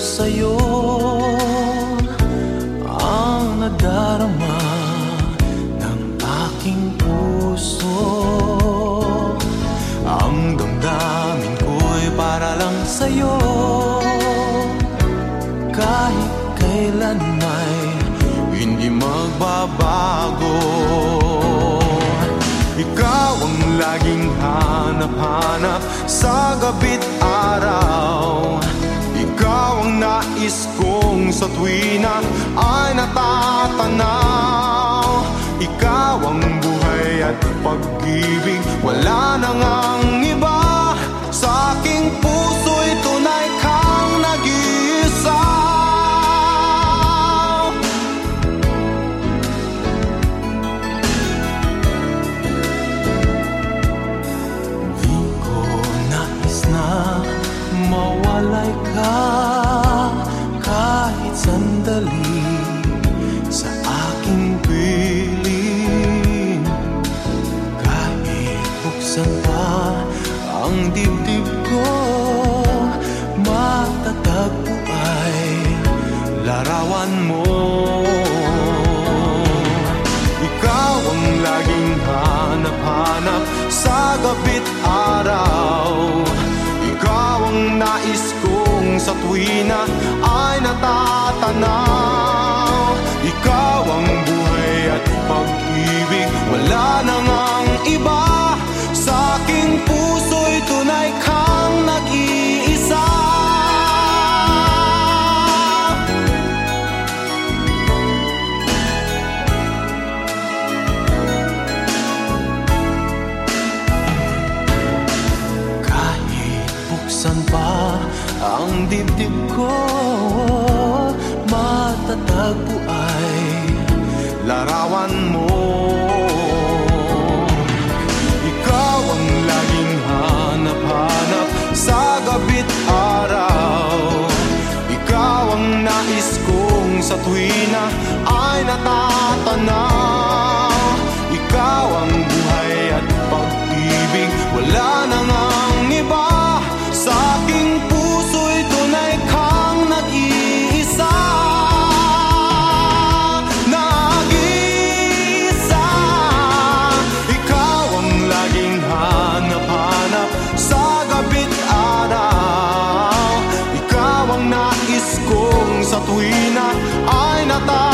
sa'yo ang nadarama ng aking puso. Ang damdamin ko'y para lang sa'yo. Kahit kailan may hindi magbabago. Ikaw ang laging hanap-hanap sa gabit araw. Sa tuwina ay natatanaw. Ikaw ang buhay at pag-ibig Wala nang ang larawan mo. Ikaw ang laging hanap-hanap sa gabi't araw. Ikaw ang nais kong sa tuwina ay natatanaw Minsan pa ang dibdib ko? Matatag po ay larawan mo. Ikaw ang laging hanap-hanap sa gabit araw. Ikaw ang nais kong sa tuwina ay natatanaw voltar.